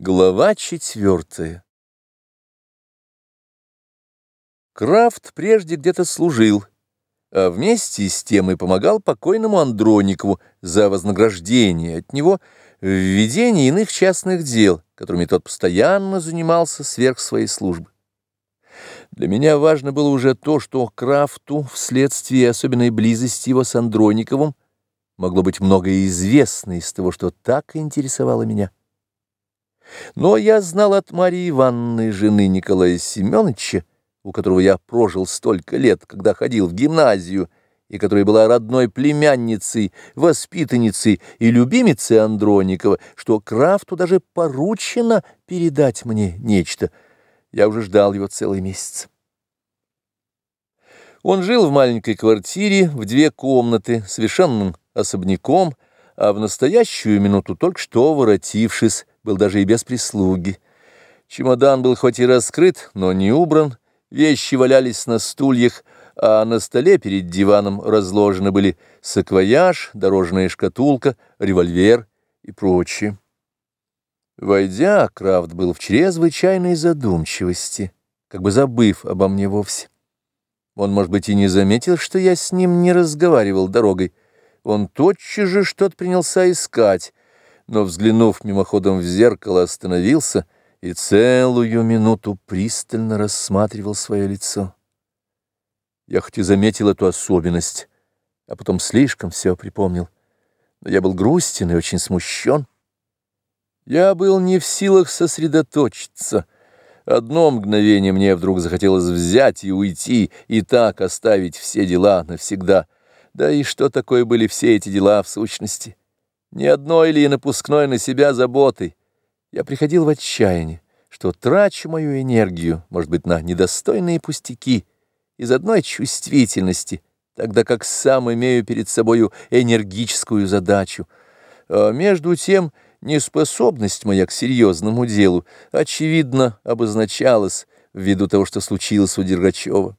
Глава четвертая Крафт прежде где-то служил, а вместе с тем и помогал покойному Андроникову за вознаграждение от него в ведении иных частных дел, которыми тот постоянно занимался сверх своей службы. Для меня важно было уже то, что Крафту вследствие особенной близости его с Андрониковым могло быть многое известно из того, что так интересовало меня. Но я знал от Марии Ивановны, жены Николая Семеновича, у которого я прожил столько лет, когда ходил в гимназию, и которая была родной племянницей, воспитанницей и любимицей Андроникова, что Крафту даже поручено передать мне нечто. Я уже ждал его целый месяц. Он жил в маленькой квартире в две комнаты, совершенным особняком, а в настоящую минуту только что воротившись, был даже и без прислуги. Чемодан был хоть и раскрыт, но не убран, вещи валялись на стульях, а на столе перед диваном разложены были саквояж, дорожная шкатулка, револьвер и прочее. Войдя, Крафт был в чрезвычайной задумчивости, как бы забыв обо мне вовсе. Он, может быть, и не заметил, что я с ним не разговаривал дорогой. Он тотчас же что-то принялся искать, но, взглянув мимоходом в зеркало, остановился и целую минуту пристально рассматривал свое лицо. Я хоть и заметил эту особенность, а потом слишком все припомнил, но я был грустен и очень смущен. Я был не в силах сосредоточиться. Одно мгновение мне вдруг захотелось взять и уйти, и так оставить все дела навсегда. Да и что такое были все эти дела в сущности? Ни одной ли напускной на себя заботой. Я приходил в отчаяние, что трачу мою энергию, может быть, на недостойные пустяки, из одной чувствительности, тогда как сам имею перед собою энергическую задачу. А между тем неспособность моя к серьезному делу, очевидно, обозначалась ввиду того, что случилось у Дергачева.